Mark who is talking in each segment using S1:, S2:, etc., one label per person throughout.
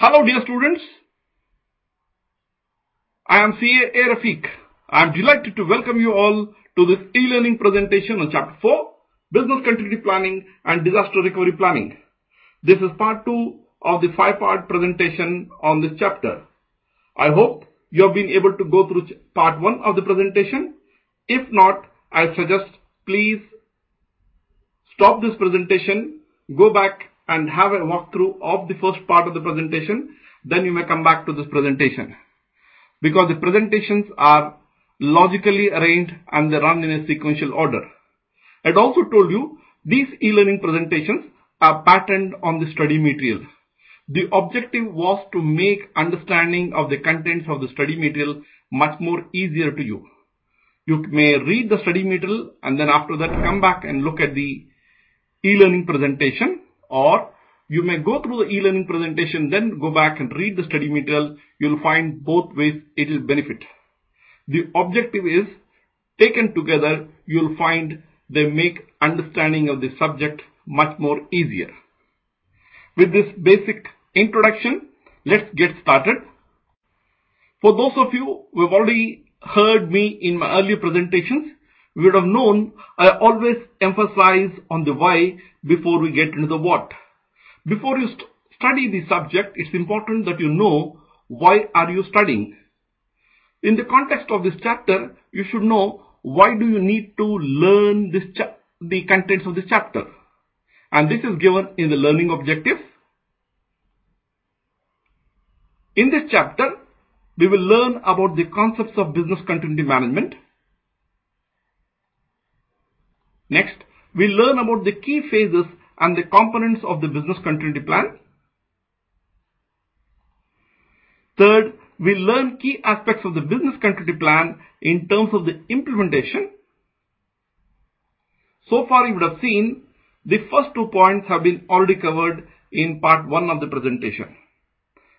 S1: Hello dear students, I am CA A. Rafiq. I am delighted to welcome you all to this e-learning presentation on Chapter 4, Business Continuity Planning and Disaster Recovery Planning. This is part 2 of the 5-part presentation on this chapter. I hope you have been able to go through part 1 of the presentation. If not, I suggest please stop this presentation, go back and have a walkthrough of the first part of the presentation, then you may come back to this presentation. Because the presentations are logically arranged and they run in a sequential order. I'd also told you these e-learning presentations are patterned on the study material. The objective was to make understanding of the contents of the study material much more easier to you. You may read the study material and then after that come back and look at the e-learning presentation or you may go through the e-learning presentation, then go back and read the study material. You'll find both ways it will benefit. The objective is taken together, you'll find they make understanding of the subject much more easier. With this basic introduction, let's get started. For those of you who have already heard me in my earlier presentations, you would have known I always emphasize on the why before we get into the what. Before you st study the subject, it's important that you know why are you studying. In the context of this chapter, you should know why do you need to learn this the contents of this chapter. And this is given in the learning objective. In this chapter, we will learn about the concepts of business continuity management, Next, we learn about the key phases and the components of the business continuity plan. Third, we learn key aspects of the business continuity plan in terms of the implementation. So far you would have seen the first two points have been already covered in part 1 of the presentation.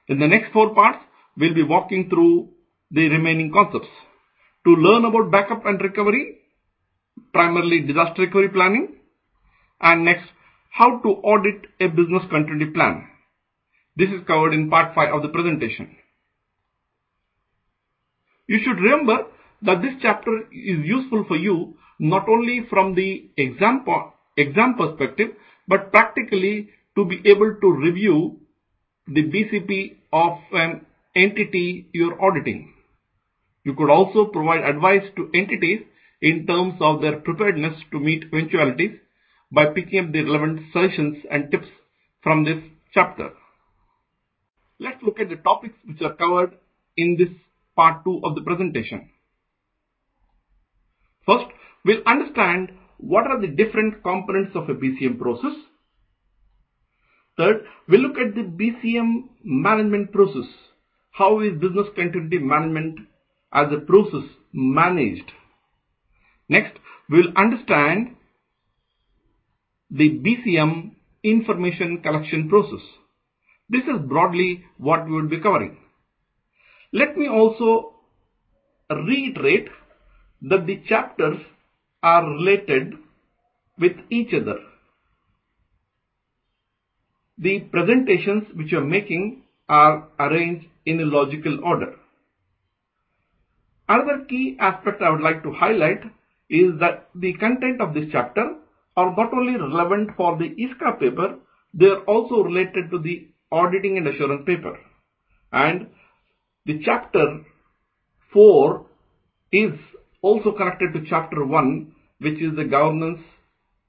S1: In the next four parts, we'll be walking through the remaining concepts. To learn about backup and recovery, primarily disaster recovery planning, and next, how to audit a business continuity plan. This is covered in part 5 of the presentation. You should remember that this chapter is useful for you not only from the exam, exam perspective, but practically to be able to review the BCP of an entity you're auditing. You could also provide advice to entities in terms of their preparedness to meet eventualities by picking up the relevant suggestions and tips from this chapter. Let's look at the topics which are covered in this part 2 of the presentation. First, we'll understand what are the different components of a BCM process. Third, we'll look at the BCM management process. How is business continuity management as a process managed? Next, we'll understand the BCM information collection process. This is broadly what we will be covering. Let me also reiterate that the chapters are related with each other. The presentations which you are making are arranged in a logical order. Another key aspect I would like to highlight is that the content of this chapter are not only relevant for the ISCA paper, they are also related to the auditing and assurance paper. And the chapter 4 is also connected to chapter 1, which is the governance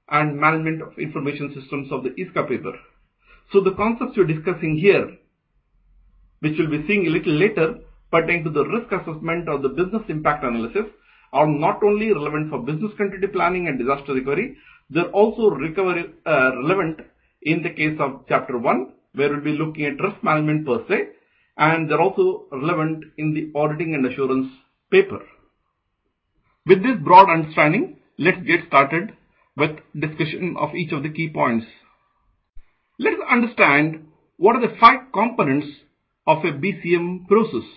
S1: and management of information systems of the ISCA paper. So the concepts we're discussing here, which we'll be seeing a little later, pertaining to the risk assessment or the business impact analysis, are not only relevant for business continuity planning and disaster recovery, they're also recovery, uh, relevant in the case of chapter 1, where we'll be looking at risk management per se, and they're also relevant in the auditing and assurance paper. With this broad understanding, let's get started with discussion of each of the key points. Let's understand what are the five components of a BCM process.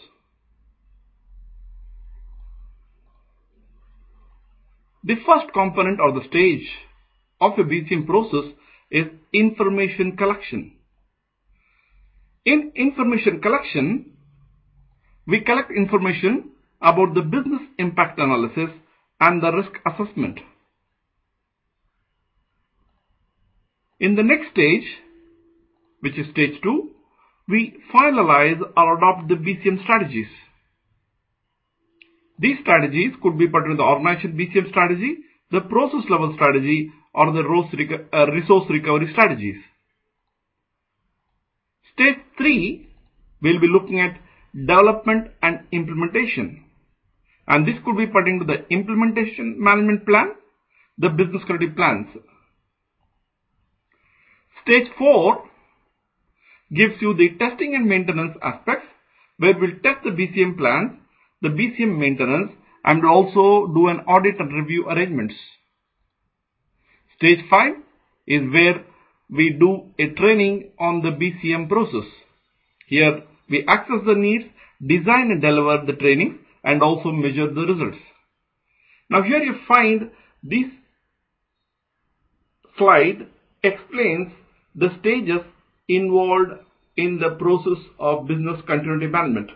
S1: The first component or the stage of a BCM process is information collection. In information collection, we collect information about the business impact analysis and the risk assessment. In the next stage, which is stage 2, we finalize or adopt the BCM strategies. These strategies could be part of the organization BCM strategy, the process level strategy, or the uh, resource recovery strategies. Stage 3, we'll be looking at development and implementation. And this could be pertaining to the implementation management plan, the business continuity plans. Stage 4 gives you the testing and maintenance aspects, where we'll test the BCM plans, the BCM maintenance, and also do an audit and review arrangements. Stage 5 is where we do a training on the BCM process. Here, we assess the needs, design and deliver the training, and also measure the results. Now here you find this slide explains the stages involved in the process of business continuity management.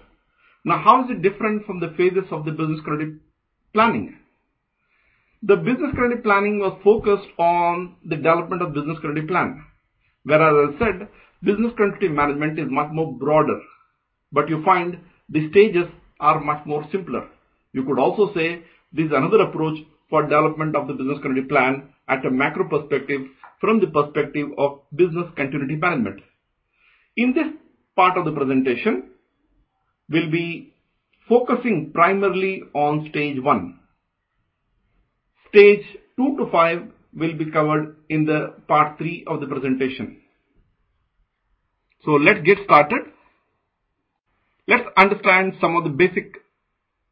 S1: Now, how is it different from the phases of the business credit planning? The business credit planning was focused on the development of business credit plan. Whereas I said, business continuity management is much more broader, but you find the stages are much more simpler. You could also say this is another approach for development of the business continuity plan at a macro perspective from the perspective of business continuity management. In this part of the presentation, we'll be focusing primarily on stage 1. Stage 2 to 5 will be covered in the part 3 of the presentation. So let's get started. Let's understand some of the basic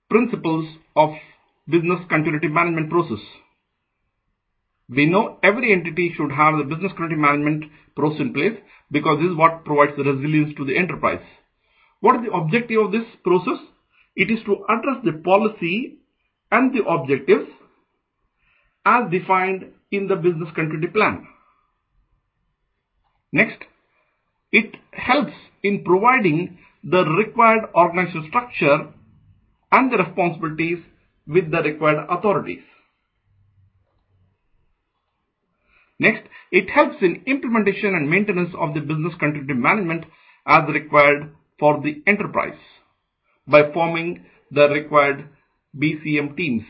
S1: principles of business continuity management process. We know every entity should have the business continuity management process in place because this is what provides the resilience to the enterprise. What is the objective of this process? It is to address the policy and the objectives as defined in the business continuity plan. Next, it helps in providing the required organizational structure and the responsibilities with the required authorities. Next, it helps in implementation and maintenance of the business continuity management as required for the enterprise by forming the required BCM teams.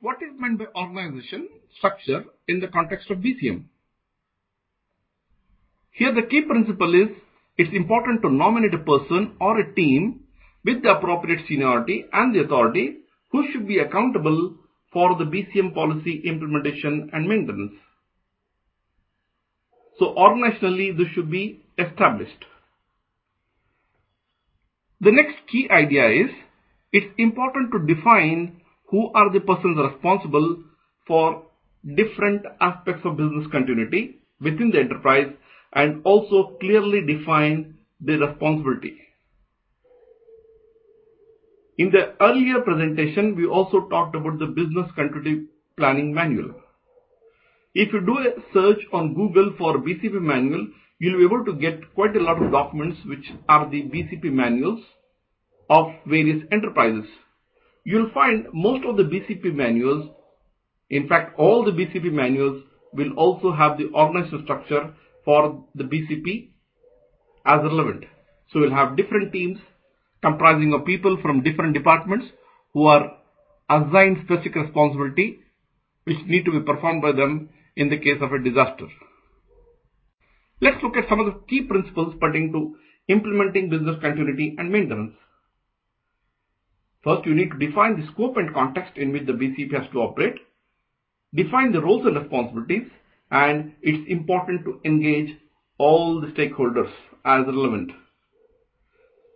S1: What is meant by organization structure in the context of BCM? Here, the key principle is it's important to nominate a person or a team with the appropriate seniority and the authority who should be accountable for the BCM policy implementation and maintenance. So organizationally, this should be established. The next key idea is it's important to define who are the persons responsible for different aspects of business continuity within the enterprise and also clearly define the responsibility. In the earlier presentation, we also talked about the business continuity planning manual. If you do a search on Google for BCP manual, you'll be able to get quite a lot of documents which are the BCP manuals of various enterprises. You'll find most of the BCP manuals, in fact, all the BCP manuals will also have the organizational structure for the BCP as relevant. So we'll have different teams comprising of people from different departments who are assigned specific responsibility, which need to be performed by them in the case of a disaster. Let's look at some of the key principles pertaining to implementing business continuity and maintenance. First, you need to define the scope and context in which the BCP has to operate, define the roles and responsibilities, and it's important to engage all the stakeholders as relevant.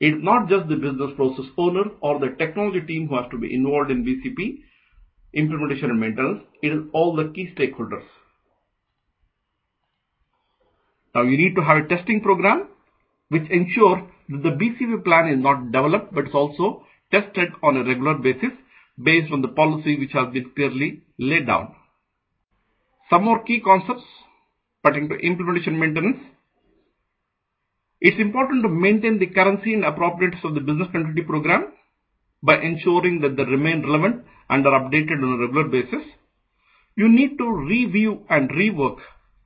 S1: It's not just the business process owner or the technology team who has to be involved in BCP implementation and maintenance. It is all the key stakeholders. Now you need to have a testing program which ensures that the BCP plan is not developed, but is also tested on a regular basis based on the policy which has been clearly laid down. Some more key concepts pertaining to implementation maintenance. It's important to maintain the currency and appropriateness of the business continuity program by ensuring that they remain relevant and are updated on a regular basis. You need to review and rework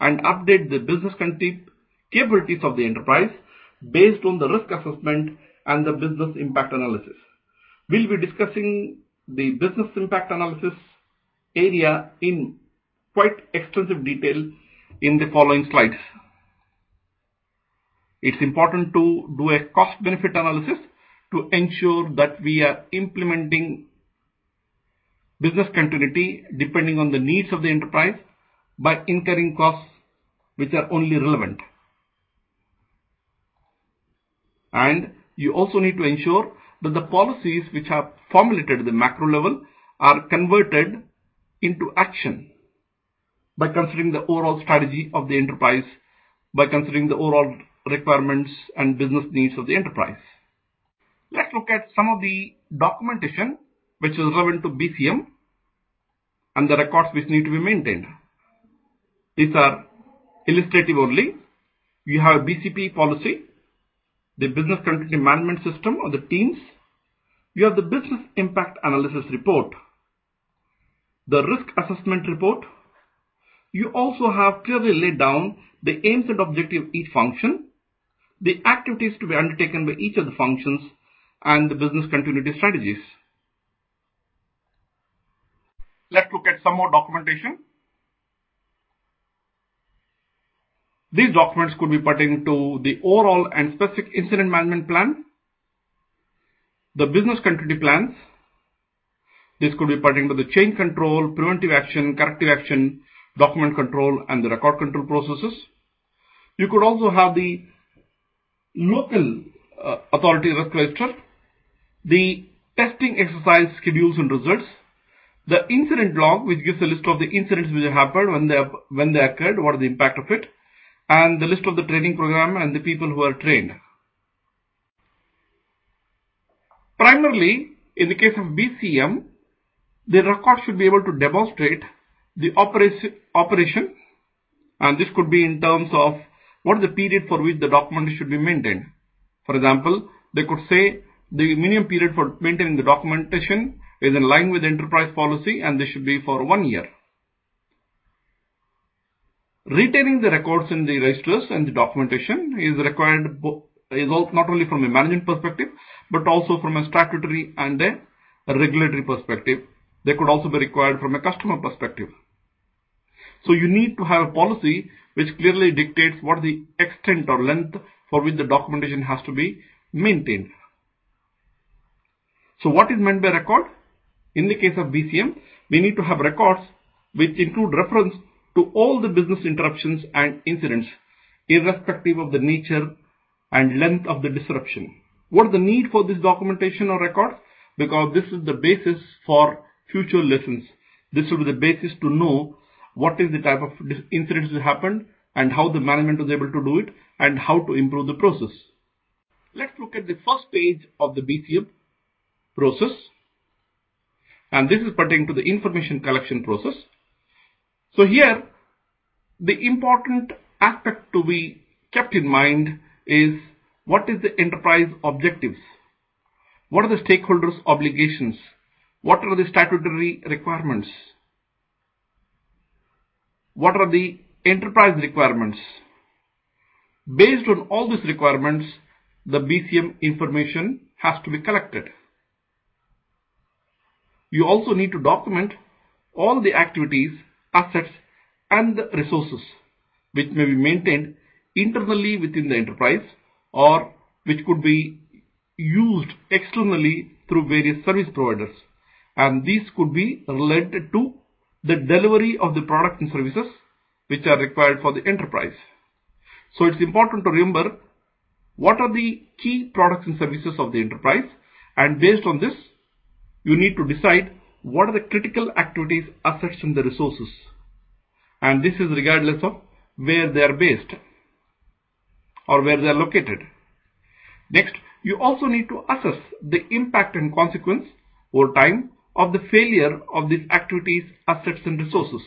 S1: and update the business capabilities of the enterprise based on the risk assessment and the business impact analysis. We'll be discussing the business impact analysis area in quite extensive detail in the following slides. It's important to do a cost-benefit analysis to ensure that we are implementing business continuity depending on the needs of the enterprise by incurring costs which are only relevant. And you also need to ensure that the policies which are formulated at the macro level are converted into action by considering the overall strategy of the enterprise, by considering the overall requirements and business needs of the enterprise. Let's look at some of the documentation which is relevant to BCM and the records which need to be maintained. These are illustrative only. You have a BCP policy, the business continuity management system or the teams. You have the business impact analysis report, the risk assessment report. You also have clearly laid down the aims and objective of each function, the activities to be undertaken by each of the functions, and the business continuity strategies. Let's look at some more documentation. These documents could be pertaining to the overall and specific incident management plan, the business continuity plans. This could be pertaining to the change control, preventive action, corrective action, document control, and the record control processes. You could also have the local uh, authority risk register, the testing exercise schedules and results, the incident log, which gives a list of the incidents which have happened, when they occurred, what is the impact of it, and the list of the training program and the people who are trained. Primarily, in the case of BCM, the record should be able to demonstrate the operation, and this could be in terms of what is the period for which the document should be maintained. For example, they could say the minimum period for maintaining the documentation is in line with the enterprise policy, and this should be for one year. Retaining the records in the registers and the documentation is required is not only from a management perspective, but also from a statutory and a regulatory perspective. They could also be required from a customer perspective. So you need to have a policy which clearly dictates what the extent or length for which the documentation has to be maintained. So what is meant by record? In the case of BCM, we need to have records which include reference to all the business interruptions and incidents, irrespective of the nature and length of the disruption. What is the need for this documentation or record? Because this is the basis for future lessons. This will be the basis to know what is the type of incidents that happened and how the management was able to do it, and how to improve the process. Let's look at the first page of the BCM process, and this is pertaining to the information collection process. So here, the important aspect to be kept in mind is what is the enterprise objectives? What are the stakeholders' obligations? What are the statutory requirements? What are the enterprise requirements? Based on all these requirements, the BCM information has to be collected. You also need to document all the activities, assets, and resources which may be maintained internally within the enterprise or which could be used externally through various service providers. And these could be related to the delivery of the products and services which are required for the enterprise. So it's important to remember what are the key products and services of the enterprise, and based on this, you need to decide what are the critical activities, assets, and the resources. And this is regardless of where they are based or where they are located. Next, you also need to assess the impact and consequence over time of the failure of these activities, assets, and resources.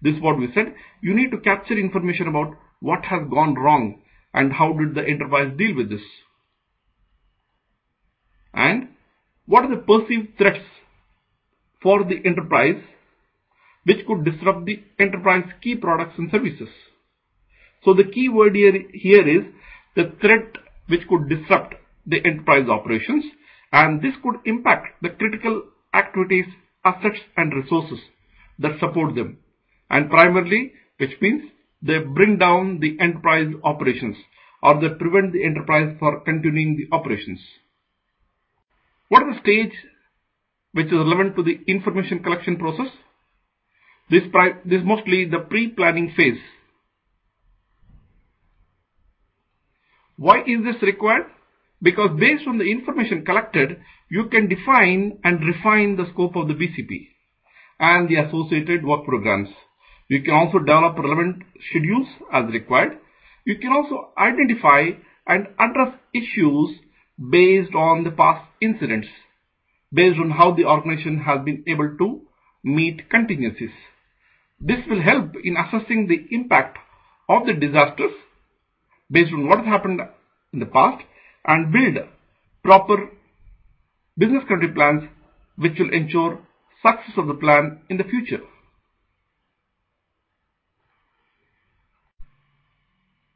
S1: This is what we said. You need to capture information about what has gone wrong and how did the enterprise deal with this? And what are the perceived threats for the enterprise which could disrupt the enterprise key products and services? So the key word here, here is the threat which could disrupt the enterprise operations and this could impact the critical activities, assets and resources that support them and primarily which means they bring down the enterprise operations or they prevent the enterprise for continuing the operations. What is the stage which is relevant to the information collection process? This, is mostly the pre-planning phase. Why is this required? Because based on the information collected, you can define and refine the scope of the BCP and the associated work programs. You can also develop relevant schedules as required. You can also identify and address issues based on the past incidents, based on how the organization has been able to meet contingencies. This will help in assessing the impact of the disasters based on what has happened in the past and build proper business continuity plans which will ensure success of the plan in the future.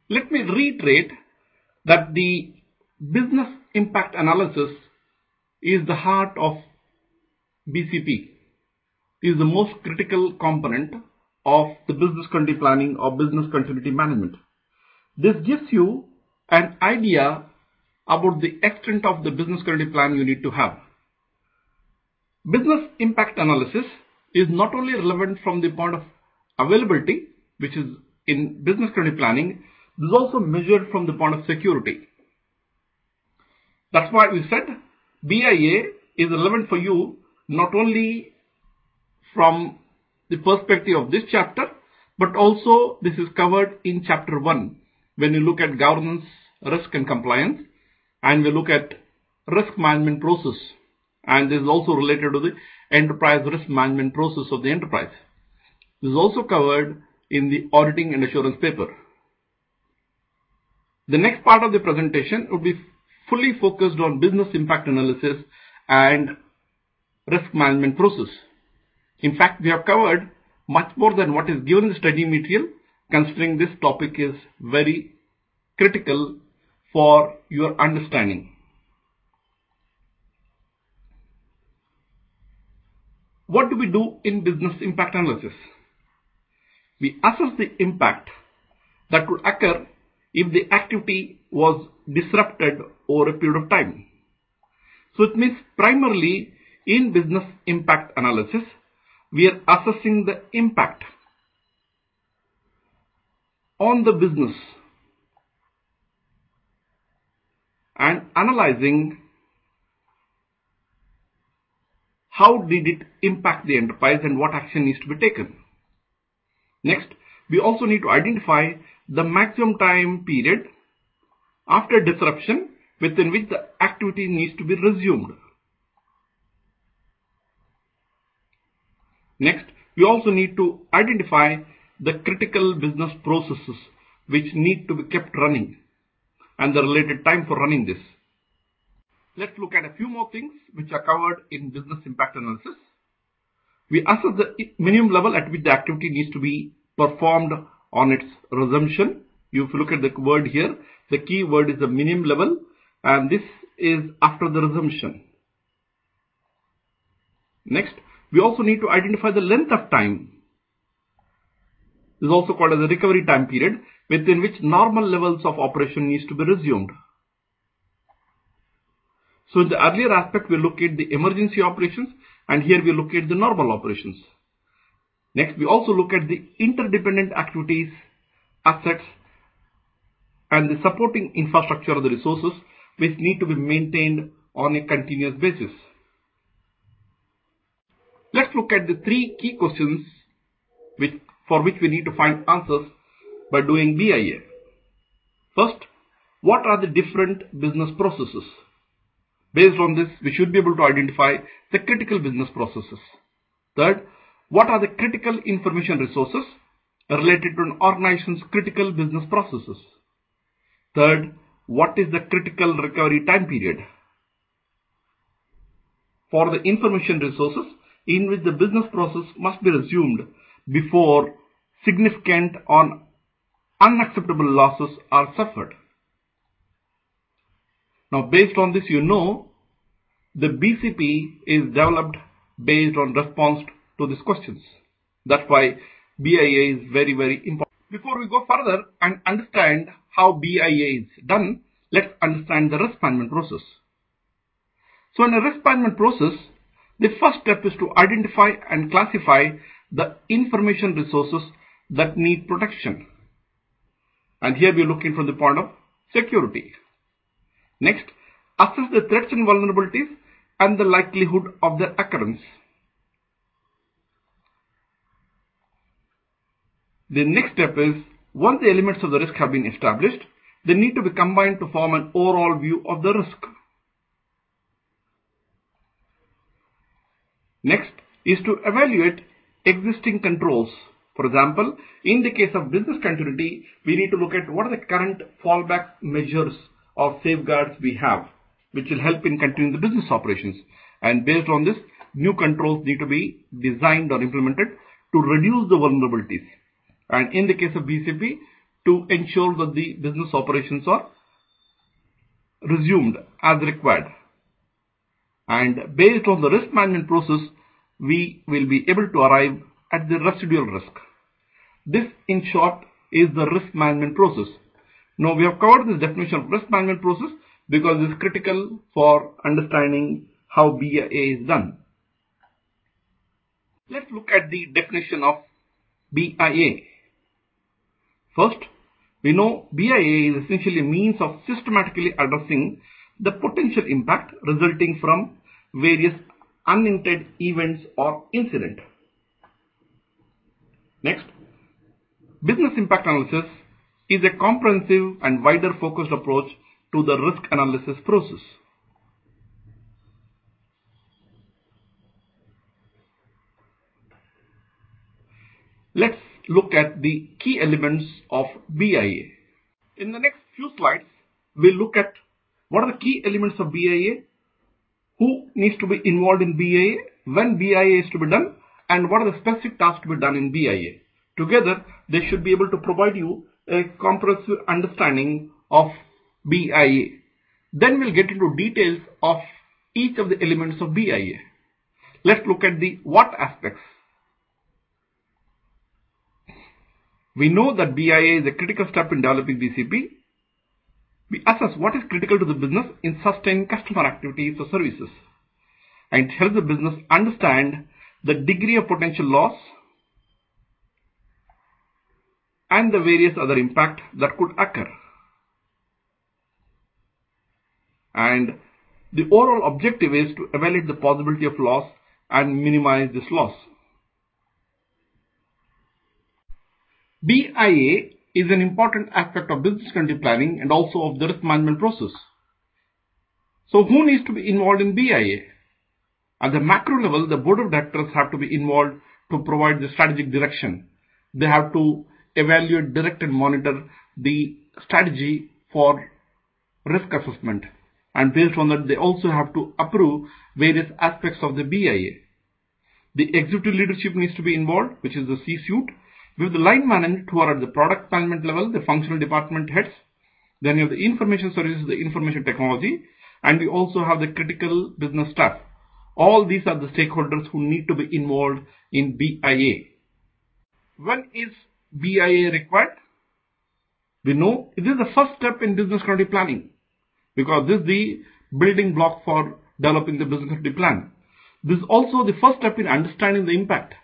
S1: Let me reiterate that the business impact analysis is the heart of BCP, is the most critical component of the business continuity planning or business continuity management. This gives you an idea about the extent of the business continuity plan you need to have. Business impact analysis is not only relevant from the point of availability, which is in business continuity planning, it is also measured from the point of security. That's why we said BIA is relevant for you not only from the perspective of this chapter, but also this is covered in chapter 1 when you look at governance, risk and compliance, and we look at risk management process. And this is also related to the enterprise risk management process of the enterprise. This is also covered in the auditing and assurance paper. The next part of the presentation would be fully focused on business impact analysis and risk management process. In fact, we have covered much more than what is given in the study material, considering this topic is very critical for your understanding. What do we do in business impact analysis? We assess the impact that would occur if the activity was disrupted over a period of time. So it means primarily in business impact analysis, we are assessing the impact on the business and analyzing how did it impact the enterprise and what action needs to be taken. Next, we also need to identify the maximum time period after disruption within which the activity needs to be resumed. Next, we also need to identify the critical business processes which need to be kept running and the related time for running this. Let's look at a few more things which are covered in business impact analysis. We assess the minimum level at which the activity needs to be performed on its resumption. If you look at the word here, the key word is the minimum level and this is after the resumption. Next, we also need to identify the length of time. This is also called as the recovery time period within which normal levels of operation needs to be resumed. So in the earlier aspect, we look at the emergency operations and here we look at the normal operations. Next, we also look at the interdependent activities, assets, and the supporting infrastructure of the resources which need to be maintained on a continuous basis. Let's look at the three key questions which, for which we need to find answers by doing BIA. First, what are the different business processes? Based on this, we should be able to identify the critical business processes. Third, what are the critical information resources related to an organization's critical business processes? Third, what is the critical recovery time period for the information resources in which the business process must be resumed before significant or unacceptable losses are suffered. Now, based on this, you know the BCP is developed based on response to these questions. That's why BIA is very, very important. Before we go further and understand how BIA is done, let's understand the risk management process. So in a risk management process, the first step is to identify and classify the information resources that need protection. And here we're looking from the point of security. Next, assess the threats and vulnerabilities and the likelihood of their occurrence. The next step is, once the elements of the risk have been established, they need to be combined to form an overall view of the risk. Next is to evaluate existing controls. For example, in the case of business continuity, we need to look at what are the current fallback measures or safeguards we have, which will help in continuing the business operations. And based on this, new controls need to be designed or implemented to reduce the vulnerabilities. And in the case of BCP, to ensure that the business operations are resumed as required. And based on the risk management process, we will be able to arrive at the residual risk. This, in short, is the risk management process. Now, we have covered this definition of risk management process because it is critical for understanding how BIA is done. Let's look at the definition of BIA. First, we know BIA is essentially a means of systematically addressing the potential impact resulting from various unintended events or incident. Next, business impact analysis is a comprehensive and wider focused approach to the risk analysis process. Let's look at the key elements of BIA. In the next few slides, we'll look at what are the key elements of BIA, who needs to be involved in BIA, when BIA is to be done, and what are the specific tasks to be done in BIA. Together, they should be able to provide you a comprehensive understanding of BIA. Then we'll get into details of each of the elements of BIA. Let's look at the what aspects. We know that BIA is a critical step in developing BCP. We assess what is critical to the business in sustaining customer activities or services and help the business understand the degree of potential loss and the various other impact that could occur. And the overall objective is to evaluate the possibility of loss and minimize this loss. BIA is an important aspect of business continuity planning and also of the risk management process. So who needs to be involved in BIA? At the macro level, the board of directors have to be involved to provide the strategic direction. They have to evaluate, direct and monitor the strategy for risk assessment. And based on that, they also have to approve various aspects of the BIA. The executive leadership needs to be involved, which is the C-suite. With the line management who are at the product management level, the functional department heads. Then you have the information services, the information technology, and we also have the critical business staff. All these are the stakeholders who need to be involved in BIA. When is BIA required? We know it is the first step in business continuity planning because this is the building block for developing the business continuity plan. This is also the first step in understanding the impact.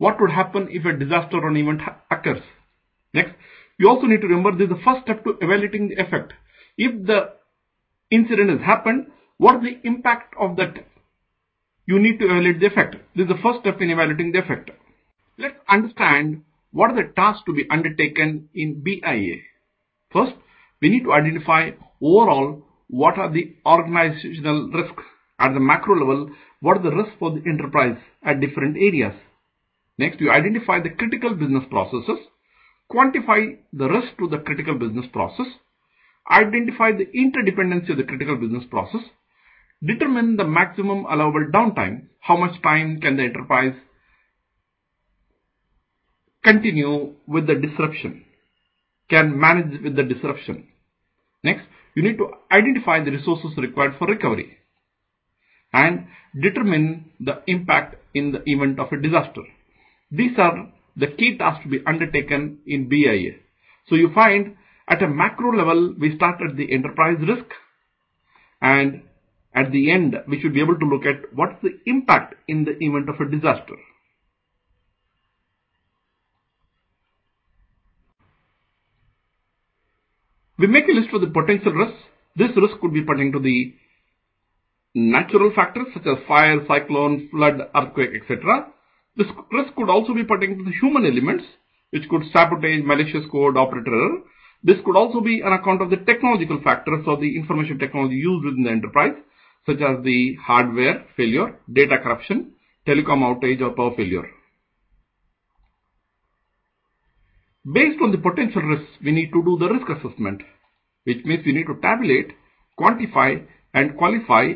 S1: What would happen if a disaster or an event occurs? Next, you also need to remember this is the first step to evaluating the effect. If the incident has happened, what is the impact of that? You need to evaluate the effect. This is the first step in evaluating the effect. Let's understand what are the tasks to be undertaken in BIA. First, we need to identify overall what are the organizational risks at the macro level, what are the risks for the enterprise at different areas. Next, you identify the critical business processes, quantify the risk to the critical business process, identify the interdependency of the critical business process, determine the maximum allowable downtime, how much time can the enterprise continue with the disruption, can manage with the disruption. Next, you need to identify the resources required for recovery and determine the impact in the event of a disaster. These are the key tasks to be undertaken in BIA. So you find at a macro level, we start at the enterprise risk and at the end, we should be able to look at what's the impact in the event of a disaster. We make a list of the potential risks. This risk could be pertaining to the natural factors such as fire, cyclone, flood, earthquake, etc. This risk could also be pertaining to the human elements, which could sabotage, malicious code, operator error. This could also be on account of the technological factors or the information technology used within the enterprise, such as the hardware failure, data corruption, telecom outage, or power failure. Based on the potential risks, we need to do the risk assessment, which means we need to tabulate, quantify, and qualify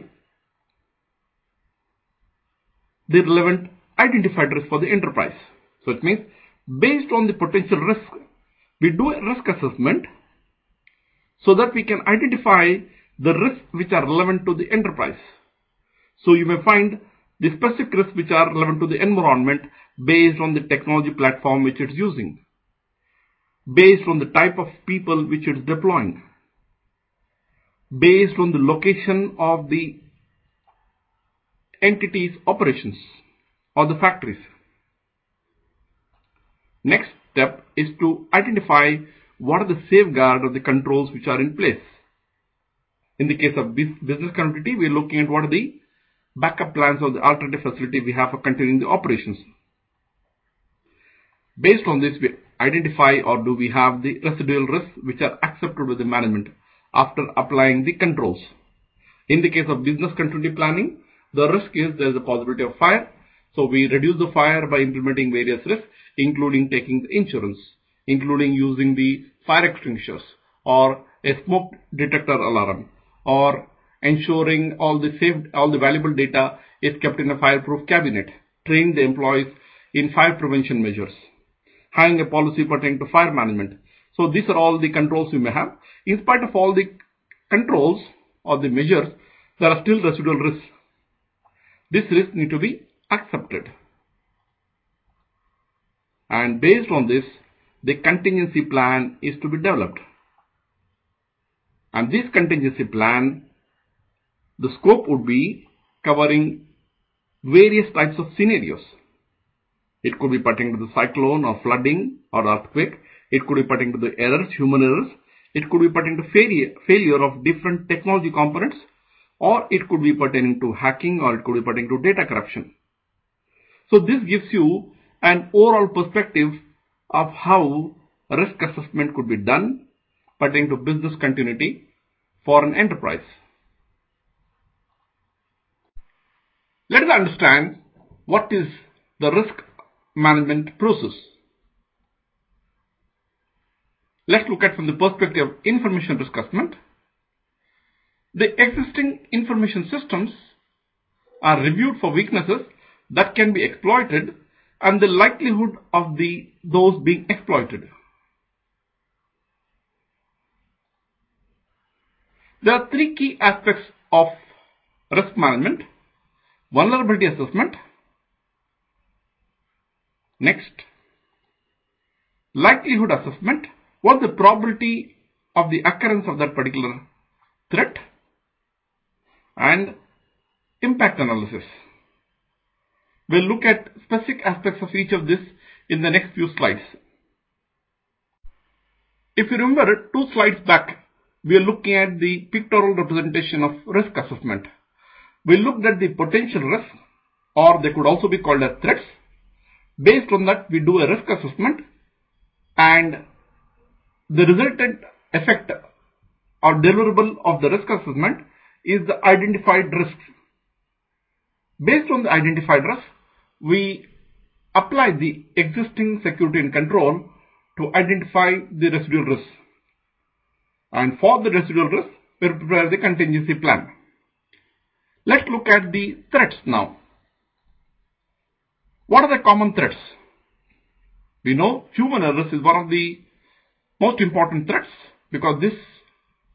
S1: the relevant identified risk for the enterprise. So it means based on the potential risk, we do a risk assessment so that we can identify the risks which are relevant to the enterprise. So you may find the specific risks which are relevant to the environment based on the technology platform which it's using based on the type of people which it's deploying, based on the location of the entity's operations or the factories. Next step is to identify what are the safeguards or the controls which are in place. In the case of business continuity, we're looking at what are the backup plans or the alternative facility we have for continuing the operations. Based on this, we identify or do we have the residual risks which are accepted with the management after applying the controls. In the case of business continuity planning, the risk is there's a possibility of fire. So we reduce the fire by implementing various risks, including taking the insurance, including using the fire extinguishers or a smoke detector alarm or ensuring all the safe, all the valuable data is kept in a fireproof cabinet, train the employees in fire prevention measures having a policy pertaining to fire management. So these are all the controls we may have. In spite of all the controls or the measures, there are still residual risks. These risks need to be accepted. And based on this, the contingency plan is to be developed. And this contingency plan, the scope would be covering various types of scenarios. It could be pertaining to the cyclone or flooding or earthquake. It could be pertaining to the errors, human errors. It could be pertaining to failure, failure of different technology components, or it could be pertaining to hacking, or it could be pertaining to data corruption. So this gives you an overall perspective of how risk assessment could be done pertaining to business continuity for an enterprise. Let us understand what is the risk management process. Let's look at from the perspective of information risk assessment. The existing information systems are reviewed for weaknesses that can be exploited and the likelihood of the those being exploited. There are three key aspects of risk management. Vulnerability assessment, Next, likelihood assessment. What's the probability of the occurrence of that particular threat? And impact analysis. We'll look at specific aspects of each of this in the next few slides. If you remember two slides back, we are looking at the pictorial representation of risk assessment. We looked at the potential risks, or they could also be called as threats, Based on that, we do a risk assessment and the resultant effect or deliverable of the risk assessment is the identified risks. Based on the identified risks, we apply the existing security and control to identify the residual risk. And for the residual risk, we prepare the contingency plan. Let's look at the threats now. What are the common threats? We know human errors is one of the most important threats because this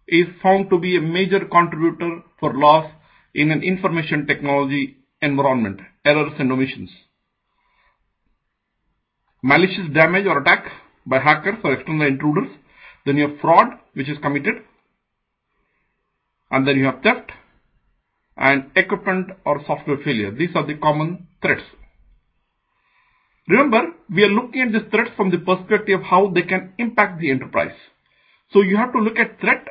S1: is found to be a major contributor for loss in an information technology environment, errors and omissions. Malicious damage or attack by hackers or external intruders. Then you have fraud, which is committed. And then you have theft and equipment or software failure. These are the common threats. Remember, we are looking at this threats from the perspective of how they can impact the enterprise. So you have to look at threat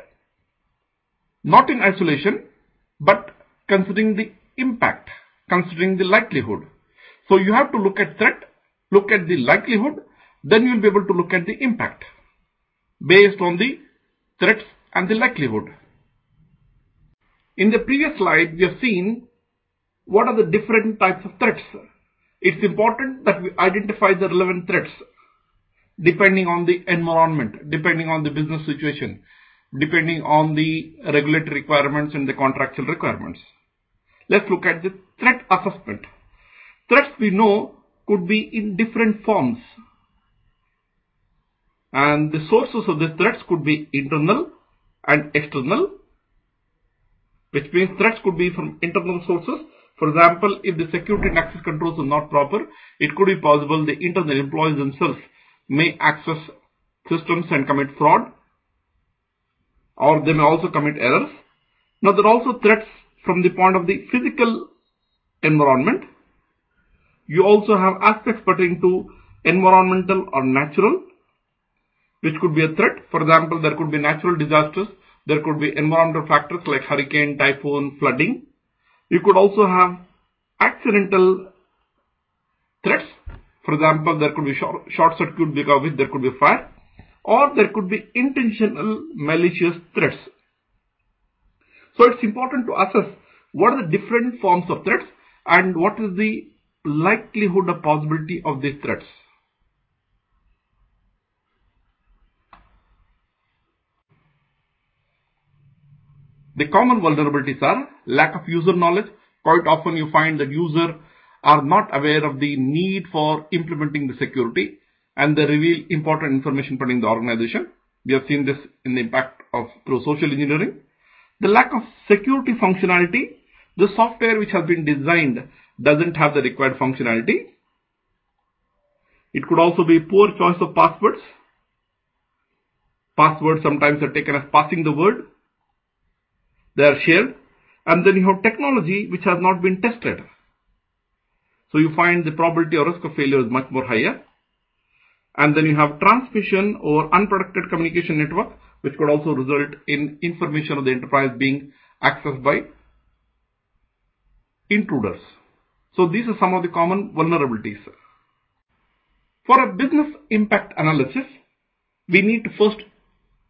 S1: not in isolation, but considering the impact, considering the likelihood. So you have to look at threat, look at the likelihood, then you will be able to look at the impact based on the threats and the likelihood. In the previous slide, we have seen what are the different types of threats. It's important that we identify the relevant threats depending on the environment, depending on the business situation, depending on the regulatory requirements and the contractual requirements. Let's look at the threat assessment. Threats we know could be in different forms. And the sources of the threats could be internal and external, which means threats could be from internal sources. For example, if the security and access controls are not proper, it could be possible the internal employees themselves may access systems and commit fraud or they may also commit errors. Now there are also threats from the point of the physical environment. You also have aspects pertaining to environmental or natural, which could be a threat. For example, there could be natural disasters. There could be environmental factors like hurricane, typhoon, flooding. You could also have accidental threats. For example, there could be short, short circuit because which there could be fire or there could be intentional malicious threats. So it's important to assess what are the different forms of threats and what is the likelihood or possibility of these threats. The common vulnerabilities are lack of user knowledge. Quite often you find that users are not aware of the need for implementing the security and they reveal important information pertaining the organization. We have seen this in the impact of through social engineering. The lack of security functionality. The software which has been designed doesn't have the required functionality. It could also be poor choice of passwords. Passwords sometimes are taken as passing the word. They are shared. And then you have technology which has not been tested. So you find the probability or risk of failure is much more higher and then you have transmission or unprotected communication network, which could also result in information of the enterprise being accessed by intruders. So these are some of the common vulnerabilities. For a business impact analysis, we need to first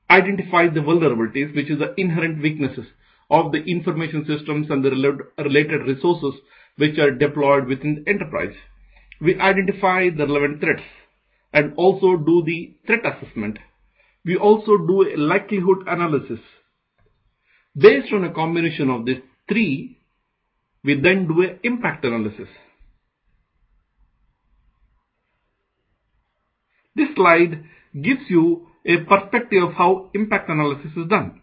S1: identify the vulnerabilities, which is the inherent weaknesses of the information systems and the related resources which are deployed within the enterprise. We identify the relevant threats and also do the threat assessment. We also do a likelihood analysis. Based on a combination of these three, we then do an impact analysis. This slide gives you a perspective of how impact analysis is done.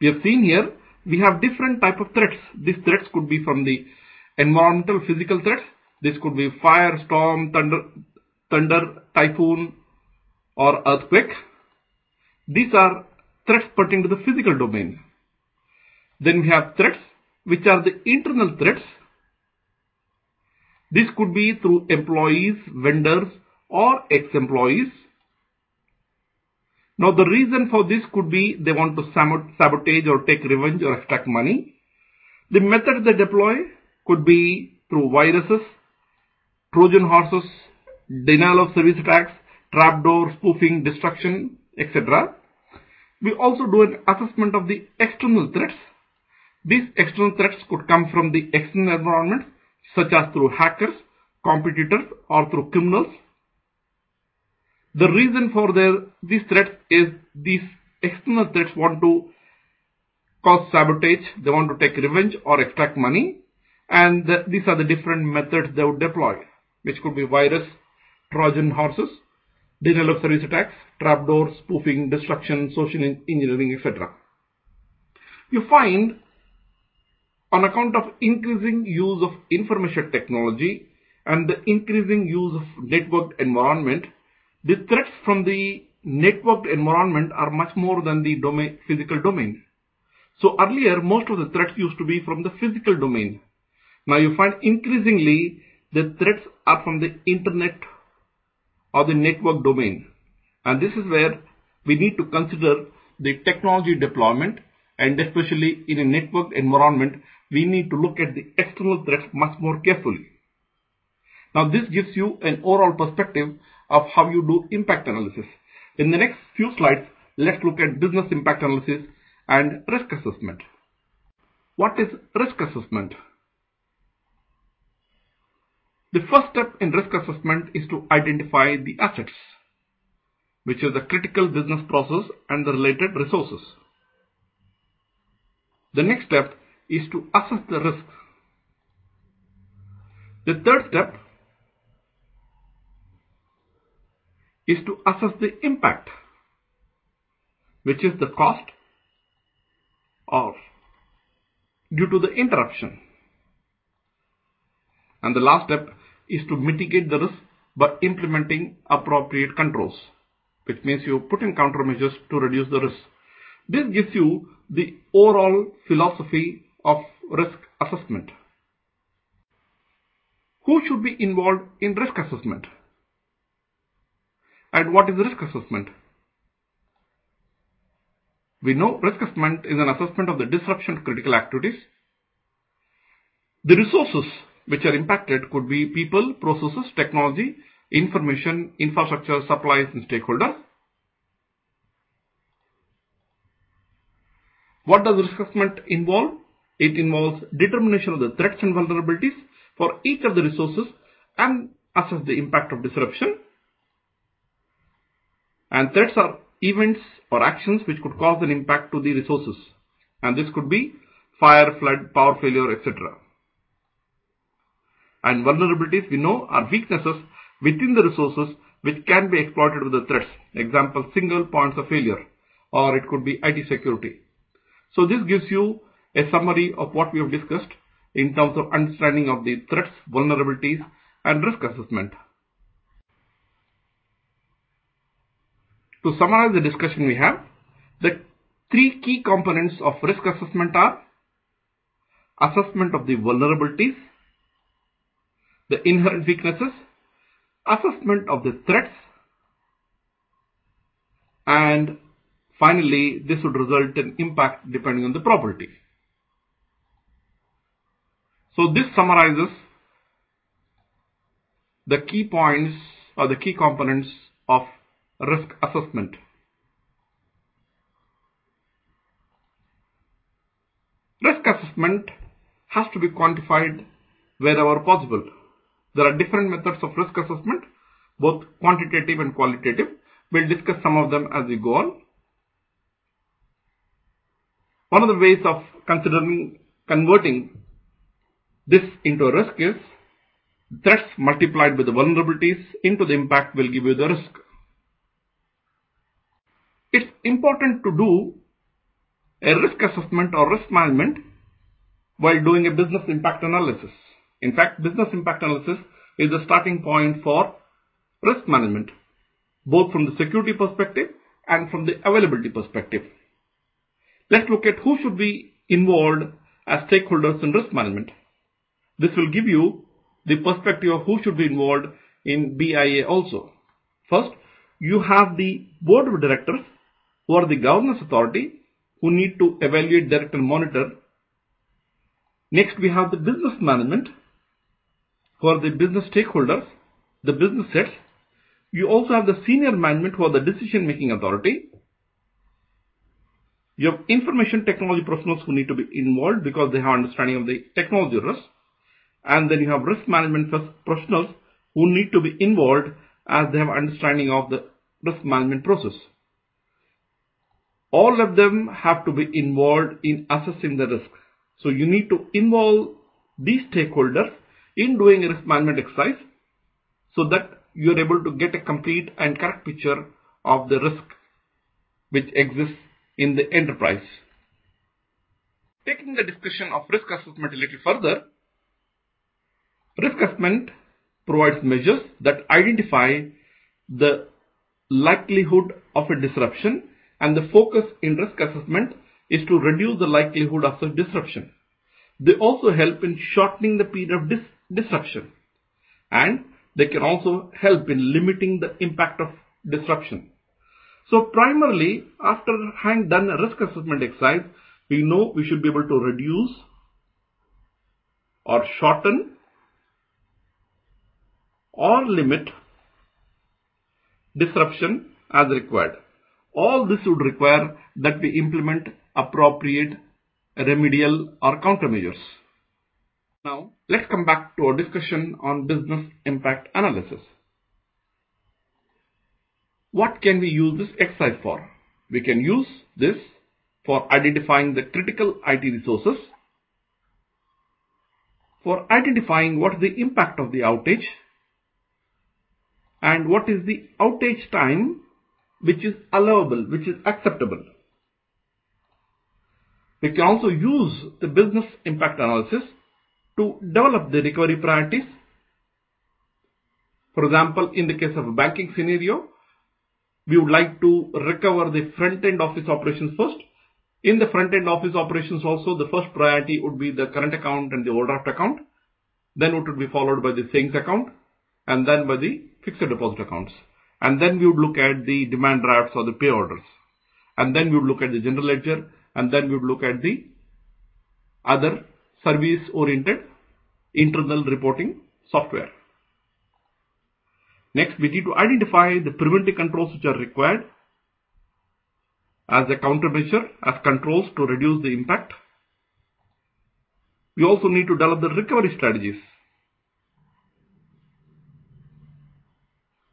S1: We have seen here, we have different type of threats. These threats could be from the environmental physical threats. This could be fire, storm, thunder, thunder, typhoon, or earthquake. These are threats pertaining to the physical domain. Then we have threats which are the internal threats. This could be through employees, vendors, or ex-employees. Now the reason for this could be they want to sabotage or take revenge or extract money. The method they deploy could be through viruses, Trojan horses, denial of service attacks, trapdoor, spoofing, destruction, etc. We also do an assessment of the external threats. These external threats could come from the external environment, such as through hackers, competitors, or through criminals. The reason for their, these threats is these external threats want to cause sabotage, they want to take revenge or extract money, and the, these are the different methods they would deploy, which could be virus, Trojan horses, denial of service attacks, trapdoors, spoofing, destruction, social engineering, etc. You find on account of increasing use of information technology and the increasing use of networked environment, the threats from the networked environment are much more than the domain, physical domain. So earlier, most of the threats used to be from the physical domain. Now you find increasingly the threats are from the internet or the network domain. And this is where we need to consider the technology deployment and especially in a network environment, we need to look at the external threats much more carefully. Now this gives you an overall perspective of how you do impact analysis. In the next few slides, let's look at business impact analysis and risk assessment. What is risk assessment? The first step in risk assessment is to identify the assets, which is the critical business process and the related resources. The next step is to assess the risk. The third step is to assess the impact, which is the cost or due to the interruption. And the last step is to mitigate the risk by implementing appropriate controls, which means you put in countermeasures to reduce the risk. This gives you the overall philosophy of risk assessment. Who should be involved in risk assessment? And what is risk assessment? We know risk assessment is an assessment of the disruption to critical activities. The resources which are impacted could be people, processes, technology, information, infrastructure, supplies, and stakeholders. What does risk assessment involve? It involves determination of the threats and vulnerabilities for each of the resources and assess the impact of disruption. And threats are events or actions which could cause an impact to the resources. And this could be fire, flood, power failure, etc. And vulnerabilities we know are weaknesses within the resources which can be exploited with the threats. Example, single points of failure or it could be IT security. So this gives you a summary of what we have discussed in terms of understanding of the threats, vulnerabilities and risk assessment. To summarize the discussion we have, the three key components of risk assessment are assessment of the vulnerabilities, the inherent weaknesses, assessment of the threats, and finally, this would result in impact depending on the probability. So this summarizes the key points or the key components of risk assessment. Risk assessment has to be quantified wherever possible. There are different methods of risk assessment, both quantitative and qualitative. We'll discuss some of them as we go on. One of the ways of considering converting this into a risk is threats multiplied with the vulnerabilities into the impact will give you the risk. It's important to do a risk assessment or risk management while doing a business impact analysis. In fact, business impact analysis is the starting point for risk management, both from the security perspective and from the availability perspective. Let's look at who should be involved as stakeholders in risk management. This will give you the perspective of who should be involved in BIA also. First, you have the board of directors who are the governance authority who need to evaluate, direct and monitor. Next, we have the business management who are the business stakeholders, the business heads. You also have the senior management who are the decision making authority. You have information technology professionals who need to be involved because they have understanding of the technology risk. And then you have risk management professionals who need to be involved as they have understanding of the risk management process. all of them have to be involved in assessing the risk. So you need to involve these stakeholders in doing a risk management exercise so that you are able to get a complete and correct picture of the risk which exists in the enterprise. Taking the discussion of risk assessment a little further, risk assessment provides measures that identify the likelihood of a disruption and the focus in risk assessment is to reduce the likelihood of such disruption. They also help in shortening the period of dis disruption and they can also help in limiting the impact of disruption. So primarily, after having done a risk assessment exercise, we know we should be able to reduce or shorten or limit disruption as required. All this would require that we implement appropriate remedial or countermeasures. Now, let's come back to our discussion on business impact analysis. What can we use this exercise for? We can use this for identifying the critical IT resources, for identifying what is the impact of the outage, and what is the outage time which is allowable, which is acceptable. We can also use the business impact analysis to develop the recovery priorities. For example, in the case of a banking scenario, we would like to recover the front-end office operations first. In the front-end office operations also, the first priority would be the current account and the overdraft account. Then it would be followed by the savings account, and then by the fixed deposit accounts. And then we would look at the demand drafts or the pay orders. And then we would look at the general ledger, and then we would look at the other service-oriented internal reporting software. Next, we need to identify the preventive controls which are required as a countermeasure, as controls to reduce the impact. We also need to develop the recovery strategies.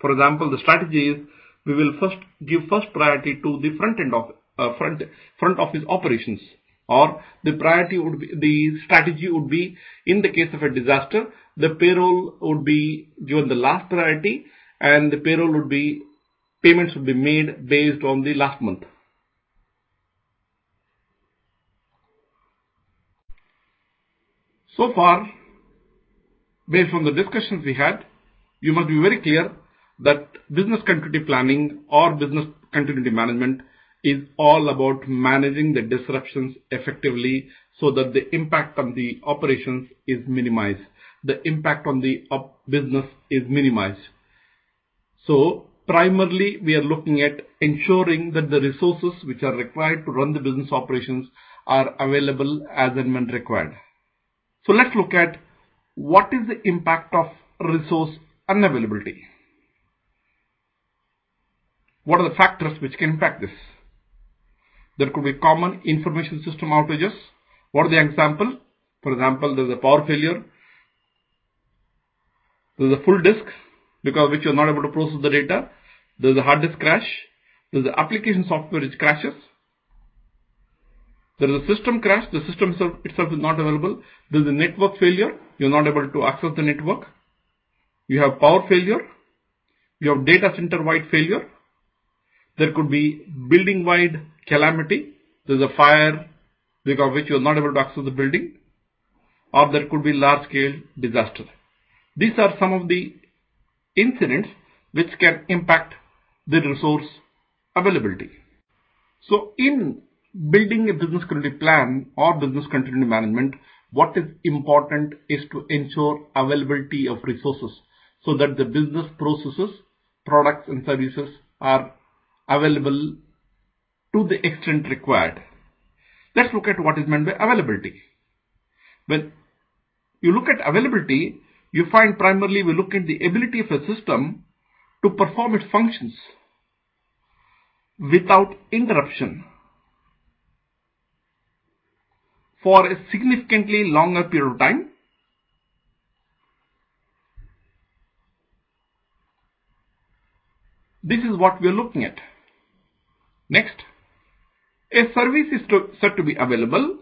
S1: For example, the strategy is we will first give first priority to the front-end of uh, front front office operations or the priority would be the strategy would be in the case of a disaster the payroll would be given the last priority and the payroll would be payments would be made based on the last month. So far, based on the discussions we had, you must be very clear that business continuity planning or business continuity management is all about managing the disruptions effectively so that the impact on the operations is minimized. The impact on the business is minimized. So primarily, we are looking at ensuring that the resources which are required to run the business operations are available as and when required. So let's look at what is the impact of resource unavailability. What are the factors which can impact this? There could be common information system outages. What are the example? For example, there's a power failure. There's a full disk because which you're not able to process the data. There's a hard disk crash. There's the application software which crashes. There is a system crash. The system itself, itself is not available. There's a network failure. You're not able to access the network. You have power failure. You have data center wide failure. There could be building wide calamity. There's a fire because of which you are not able to access the building. Or there could be large scale disaster. These are some of the incidents which can impact the resource availability. So in building a business continuity plan or business continuity management, what is important is to ensure availability of resources so that the business processes, products and services are available to the extent required. Let's look at what is meant by availability. When you look at availability, you find primarily we look at the ability of a system to perform its functions without interruption for a significantly longer period of time This is what we are looking at. Next, A service is to, said to be available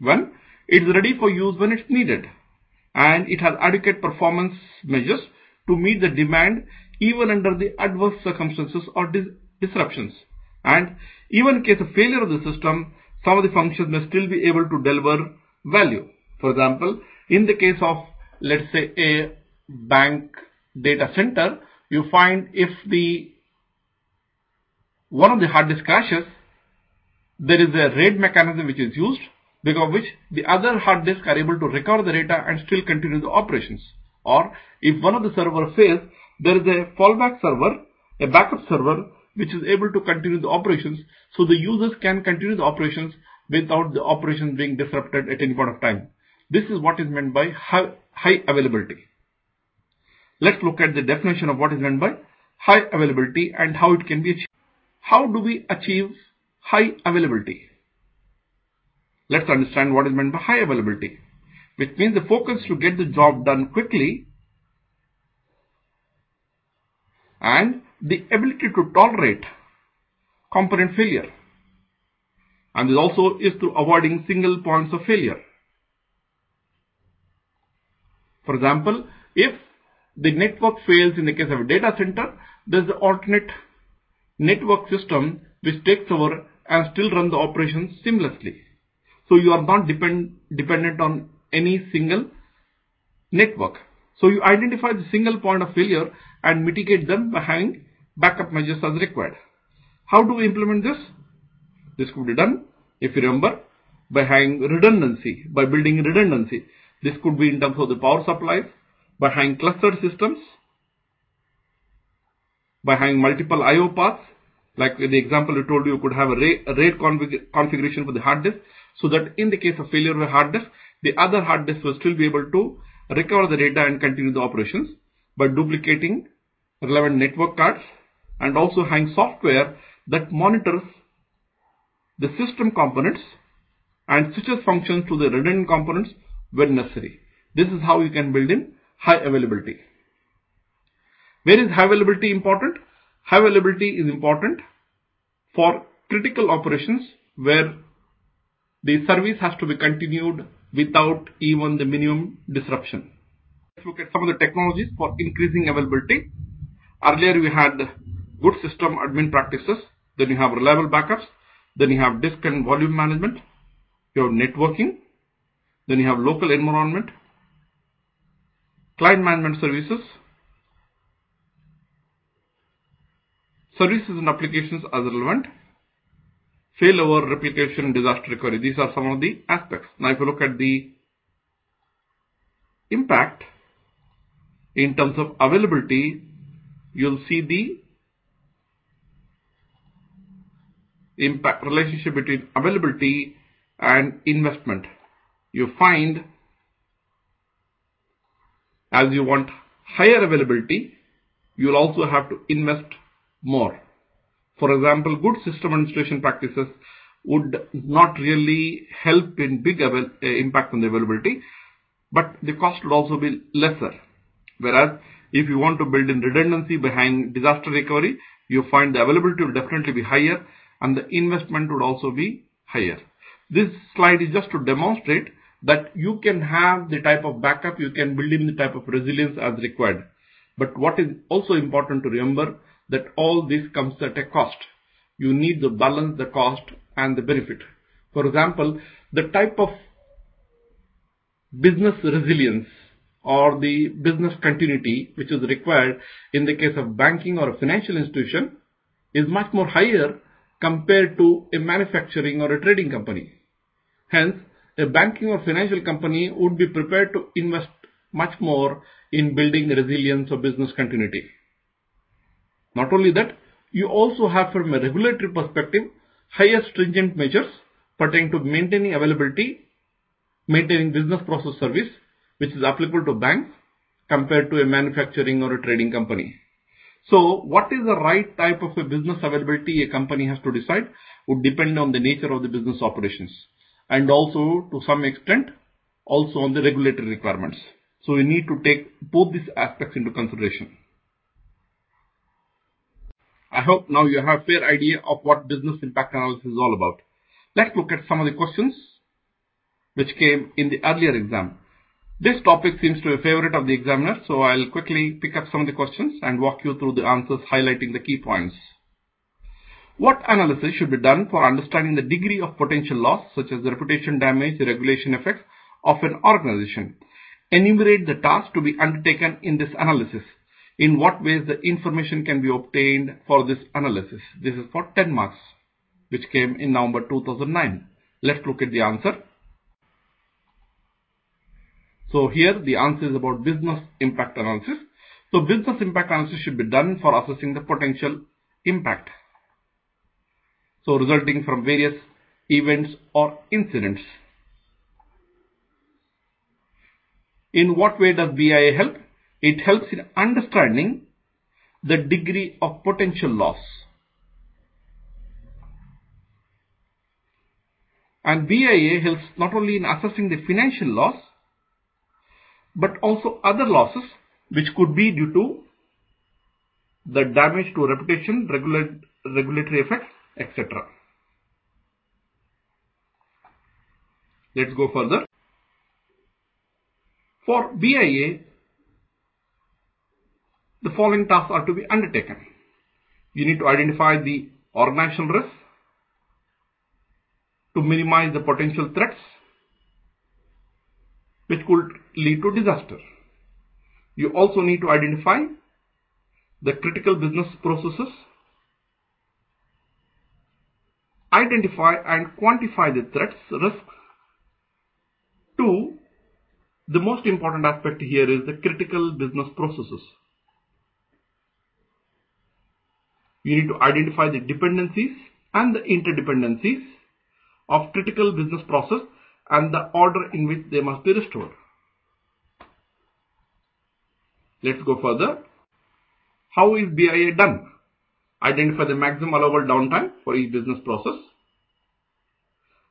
S1: when it's ready for use when it's needed and it has adequate performance measures to meet the demand even under the adverse circumstances or dis disruptions. And even in case of failure of the system, some of the functions may still be able to deliver value. For example, in the case of, let's say, a bank data center, you find if the one of the hard disk crashes, there is a RAID mechanism which is used because which the other hard disks are able to recover the data and still continue the operations. Or if one of the server fails, there is a fallback server, a backup server, which is able to continue the operations so the users can continue the operations without the operations being disrupted at any point of time. This is what is meant by high, high availability. Let's look at the definition of what is meant by high availability and how it can be achieved. How do we achieve high availability? Let's understand what is meant by high availability, which means the focus to get the job done quickly and the ability to tolerate component failure. And this also is through avoiding single points of failure. For example, if the network fails in the case of a data center, there's the alternate network system which takes over and still run the operations seamlessly. So you are not depend, dependent on any single network. So you identify the single point of failure and mitigate them by having backup measures as required. How do we implement this? This could be done, if you remember, by having redundancy, by building redundancy. This could be in terms of the power supplies, by having clustered systems, by having multiple I.O. paths, like the example I told you, you could have a RAID config configuration for the hard disk, so that in the case of failure of a hard disk, the other hard disk will still be able to recover the data and continue the operations by duplicating relevant network cards and also having software that monitors the system components and switches functions to the redundant components when necessary. This is how you can build in high availability. Where is high availability important? High availability is important for critical operations where the service has to be continued without even the minimum disruption. Let's look at some of the technologies for increasing availability. Earlier we had good system admin practices, then you have reliable backups, then you have disk and volume management, you have networking, then you have local environment, client management services, services and applications as relevant, failover, replication, disaster recovery. These are some of the aspects. Now, if you look at the impact in terms of availability, you'll see the impact relationship between availability and investment. You find as you want higher availability, you'll also have to invest more. For example, good system administration practices would not really help in big uh, impact on the availability, but the cost would also be lesser. Whereas if you want to build in redundancy behind disaster recovery, you find the availability will definitely be higher and the investment would also be higher. This slide is just to demonstrate that you can have the type of backup, you can build in the type of resilience as required. But what is also important to remember that all this comes at a cost. You need to balance the cost and the benefit. For example, the type of business resilience or the business continuity which is required in the case of banking or a financial institution is much more higher compared to a manufacturing or a trading company. Hence, a banking or financial company would be prepared to invest much more in building resilience or business continuity. Not only that, you also have from a regulatory perspective, higher stringent measures pertaining to maintaining availability, maintaining business process service, which is applicable to banks compared to a manufacturing or a trading company. So what is the right type of a business availability a company has to decide would depend on the nature of the business operations and also to some extent also on the regulatory requirements. So we need to take both these aspects into consideration. I hope now you have a fair idea of what business impact analysis is all about. Let's look at some of the questions which came in the earlier exam. This topic seems to be a favorite of the examiner, so I'll quickly pick up some of the questions and walk you through the answers highlighting the key points. What analysis should be done for understanding the degree of potential loss, such as the reputation damage, the regulation effects of an organization? Enumerate the tasks to be undertaken in this analysis. In what ways the information can be obtained for this analysis? This is for 10 marks, which came in November 2009. Let's look at the answer. So here the answer is about business impact analysis. So business impact analysis should be done for assessing the potential impact. So resulting from various events or incidents. In what way does BIA help? It helps in understanding the degree of potential loss. And BIA helps not only in assessing the financial loss, but also other losses which could be due to the damage to reputation, regulatory effects, etc. Let's go further. For BIA, the following tasks are to be undertaken. You need to identify the organizational risks to minimize the potential threats which could lead to disaster. You also need to identify the critical business processes, identify and quantify the threats, risks. Two, the most important aspect here is the critical business processes. You need to identify the dependencies and the interdependencies of critical business process and the order in which they must be restored. Let's go further. How is BIA done? Identify the maximum allowable downtime for each business process.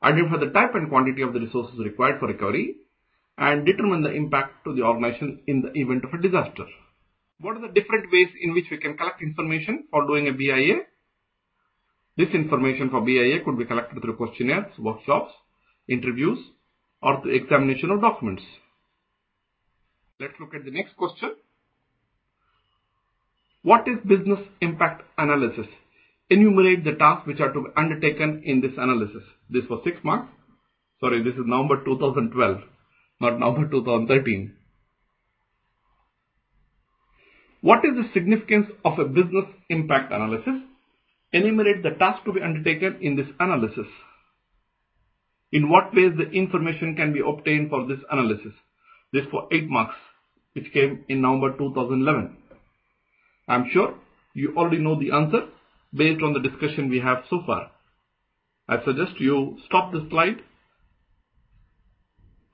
S1: Identify the type and quantity of the resources required for recovery and determine the impact to the organization in the event of a disaster. What are the different ways in which we can collect information for doing a BIA? This information for BIA could be collected through questionnaires, workshops, interviews, or through examination of documents. Let's look at the next question. What is business impact analysis? Enumerate the tasks which are to be undertaken in this analysis. This was 6 marks. Sorry, this is November 2012, not November 2013. What is the significance of a business impact analysis? Enumerate the tasks to be undertaken in this analysis. In what ways the information can be obtained for this analysis? This for 8 marks, which came in November 2011. I'm sure you already know the answer based on the discussion we have so far. I suggest you stop the slide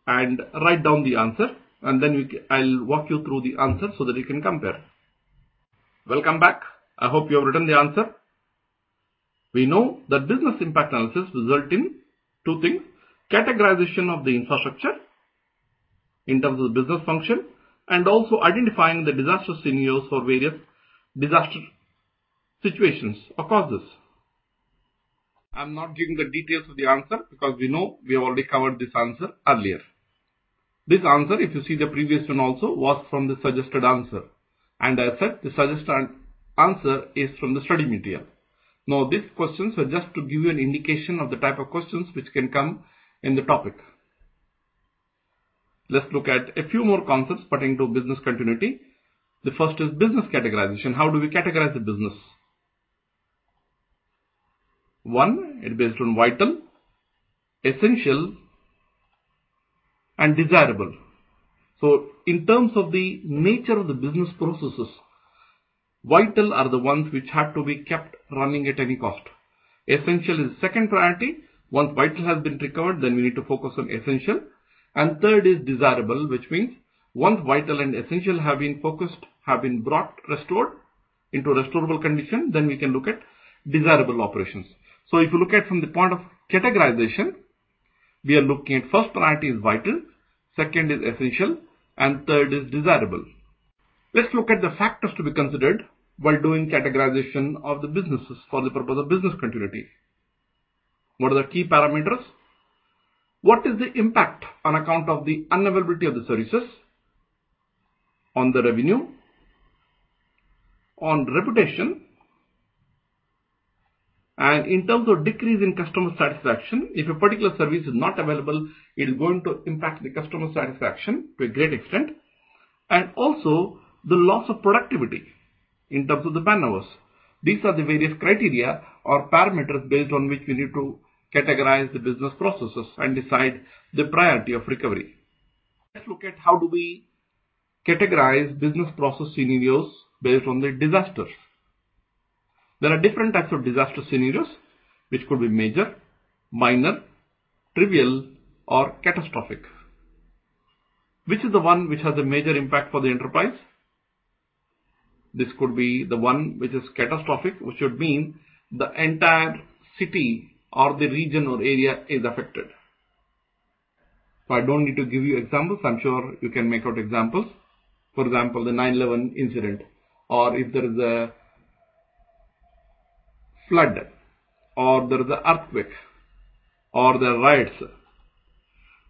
S1: and write down the answer and then I'll walk you through the answer so that you can compare. Welcome back. I hope you have written the answer. We know that business impact analysis result in two things. Categorization of the infrastructure in terms of business function and also identifying the disaster scenarios for various disaster situations or causes. I'm not giving the details of the answer because we know we have already covered this answer earlier. This answer, if you see the previous one also, was from the suggested answer. And as said, the suggested answer is from the study material. Now, these questions are just to give you an indication of the type of questions which can come in the topic. Let's look at a few more concepts pertaining to business continuity. The first is business categorization. How do we categorize the business? One, it is based on vital, essential, and desirable. So in terms of the nature of the business processes, vital are the ones which have to be kept running at any cost. Essential is second priority. Once vital has been recovered, then we need to focus on essential. And third is desirable, which means once vital and essential have been focused, have been brought, restored into restorable condition, then we can look at desirable operations. So if you look at from the point of categorization, we are looking at first priority is vital, second is essential, and third is desirable. Let's look at the factors to be considered while doing categorization of the businesses for the purpose of business continuity. What are the key parameters? What is the impact on account of the unavailability of the services on the revenue, on reputation, in terms of decrease in customer satisfaction, if a particular service is not available, it is going to impact the customer satisfaction to a great extent, and also the loss of productivity in terms of the man-hours. These are the various criteria or parameters based on which we need to categorize the business processes and decide the priority of recovery. Let's look at how do we categorize business process scenarios based on the disasters. There are different types of disaster scenarios, which could be major, minor, trivial, or catastrophic. Which is the one which has a major impact for the enterprise? This could be the one which is catastrophic, which would mean the entire city or the region or area is affected. So I don't need to give you examples. I'm sure you can make out examples. For example, the 9/11 incident, or if there is a flood, or there is an earthquake, or there are riots.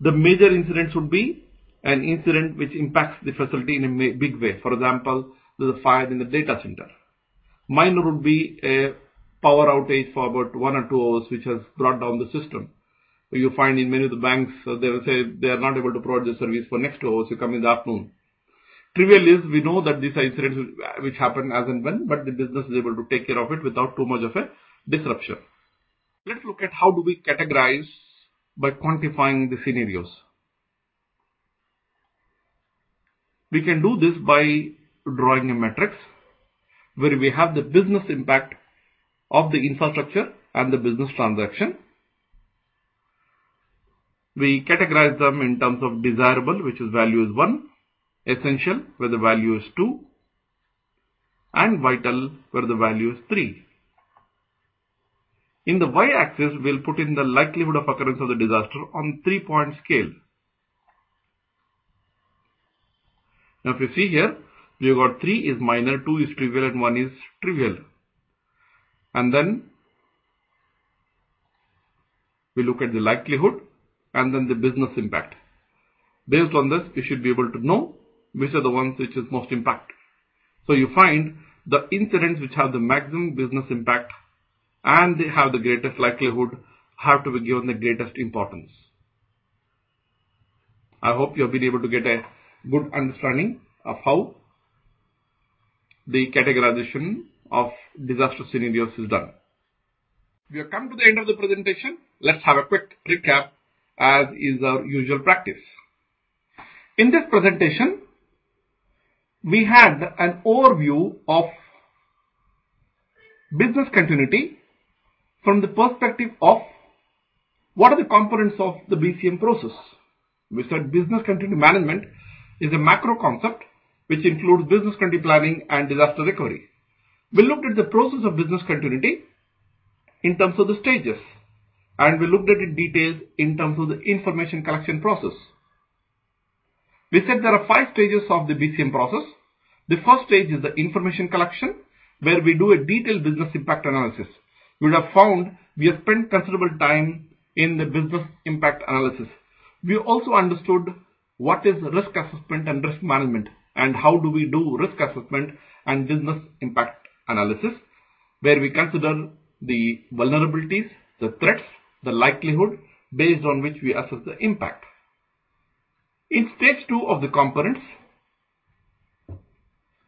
S1: The major incidents would be an incident which impacts the facility in a big way. For example, there's a fire in the data center. Minor would be a power outage for about one or two hours, which has brought down the system. You find in many of the banks, they will say they are not able to provide the service for next two hours, you come in the afternoon. Trivial is, we know that these are incidents which happen as and when, but the business is able to take care of it without too much of a disruption. Let's look at how do we categorize by quantifying the scenarios. We can do this by drawing a matrix where we have the business impact of the infrastructure and the business transaction. We categorize them in terms of desirable, which is value is one, essential, where the value is two, and vital, where the value is three. In the Y-axis, we'll put in the likelihood of occurrence of the disaster on three-point scale. Now if you see here, we've got three is minor, two is trivial, and one is trivial. And then we look at the likelihood and then the business impact. Based on this, we should be able to know which are the ones which is most impacted. You find the incidents which have the maximum business impact and they have the greatest likelihood have to be given the greatest importance. I hope you have been able to get a good understanding of how the categorization of disaster scenarios is done. We have come to the end of the presentation. Let's have a quick recap as is our usual practice. In this presentation, we had an overview of business continuity from the perspective of what are the components of the BCM process. We said business continuity management is a macro concept which includes business continuity planning and disaster recovery. We looked at the process of business continuity in terms of the stages, and we looked at it details in terms of the information collection process. We said there are five stages of the BCM process. The first stage is the information collection, where we do a detailed business impact analysis. You would have found we have spent considerable time in the business impact analysis. We also understood what is risk assessment and risk management, and how do we do risk assessment and business impact analysis, where we consider the vulnerabilities, the threats, the likelihood based on which we assess the impact. In stage 2 of the components,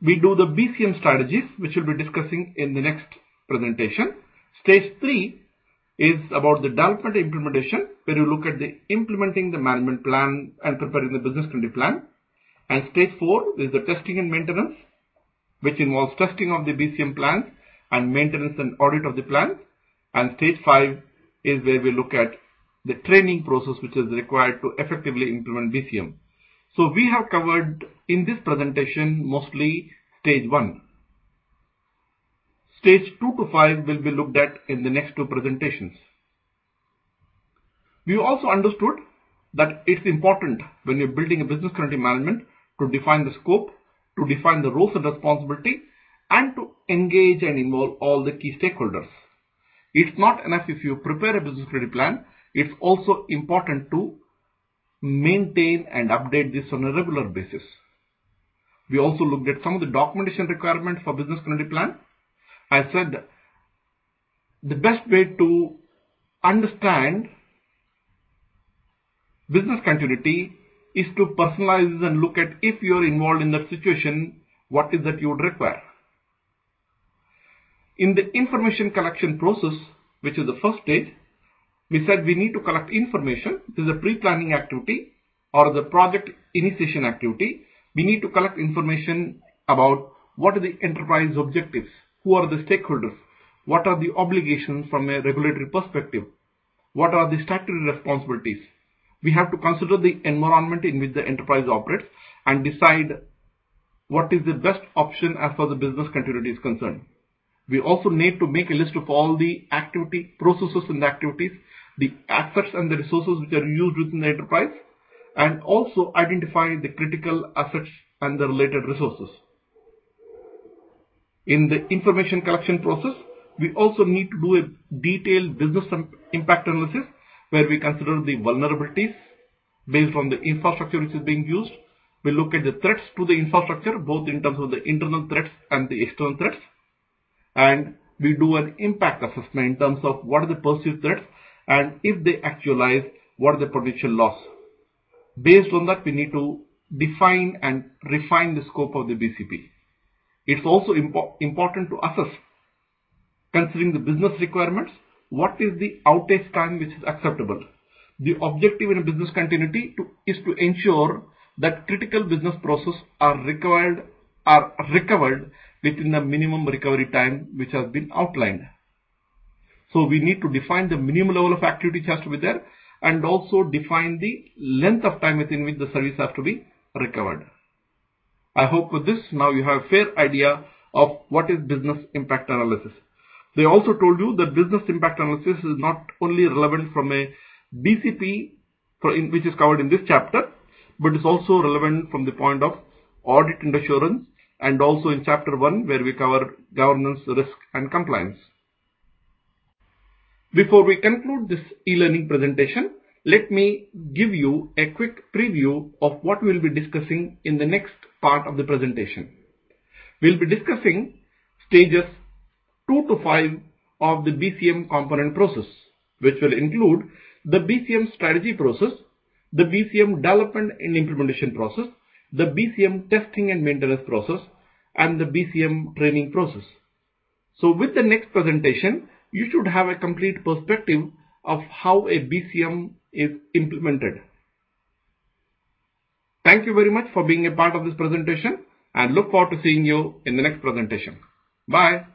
S1: we do the BCM strategies, which we'll be discussing in the next presentation. Stage 3 is about the development implementation, where you look at the implementing the management plan and preparing the business continuity plan. And stage 4 is the testing and maintenance, which involves testing of the BCM plan and maintenance and audit of the plan. And stage 5 is where we look at the training process, which is required to effectively implement BCM. So we have covered in this presentation mostly stage 1. Stage 2 to 5 will be looked at in the next two presentations. We also understood that it's important when you're building a business continuity management to define the scope, to define the roles and responsibility, and to engage and involve all the key stakeholders. It's not enough if you prepare a business continuity plan, it's also important to maintain and update this on a regular basis. We also looked at some of the documentation requirements for business continuity plan. I said the best way to understand business continuity is to personalize and look at if you're involved in that situation, what is that you would require. In the information collection process, which is the first stage, we said we need to collect information. This is a pre-planning activity or the project initiation activity. We need to collect information about what are the enterprise objectives, who are the stakeholders, what are the obligations from a regulatory perspective, what are the statutory responsibilities. We have to consider the environment in which the enterprise operates and decide what is the best option as far as the business continuity is concerned. We also need to make a list of all the activity processes and activities, the assets and the resources which are used within the enterprise, and also identify the critical assets and the related resources. In the information collection process, we also need to do a detailed business impact analysis where we consider the vulnerabilities based on the infrastructure which is being used. We look at the threats to the infrastructure, both in terms of the internal threats and the external threats. And we do an impact assessment in terms of what are the perceived threats, and if they actualize, what are the potential loss. Based on that, we need to define and refine the scope of the BCP. It's also important to assess, considering the business requirements, what is the outage time which is acceptable. The objective in a business continuity is to ensure that critical business process are recovered within the minimum recovery time which has been outlined. So we need to define the minimum level of activity which has to be there, and also define the length of time within which the service has to be recovered. I hope with this now you have a fair idea of what is business impact analysis. They also told you that business impact analysis is not only relevant from a BCP, which is covered in this chapter, but it's also relevant from the point of audit and assurance, and also in chapter one, where we cover governance, risk, and compliance. Before we conclude this e-learning presentation, let me give you a quick preview of what we'll be discussing in the next part of the presentation. We'll be discussing stages two to five of the BCM component process, which will include the BCM strategy process, the BCM development and implementation process, the BCM testing and maintenance process, and the BCM training process. So with the next presentation, you should have a complete perspective of how a BCM is implemented. Thank you very much for being a part of this presentation, and look forward to seeing you in the next presentation. Bye.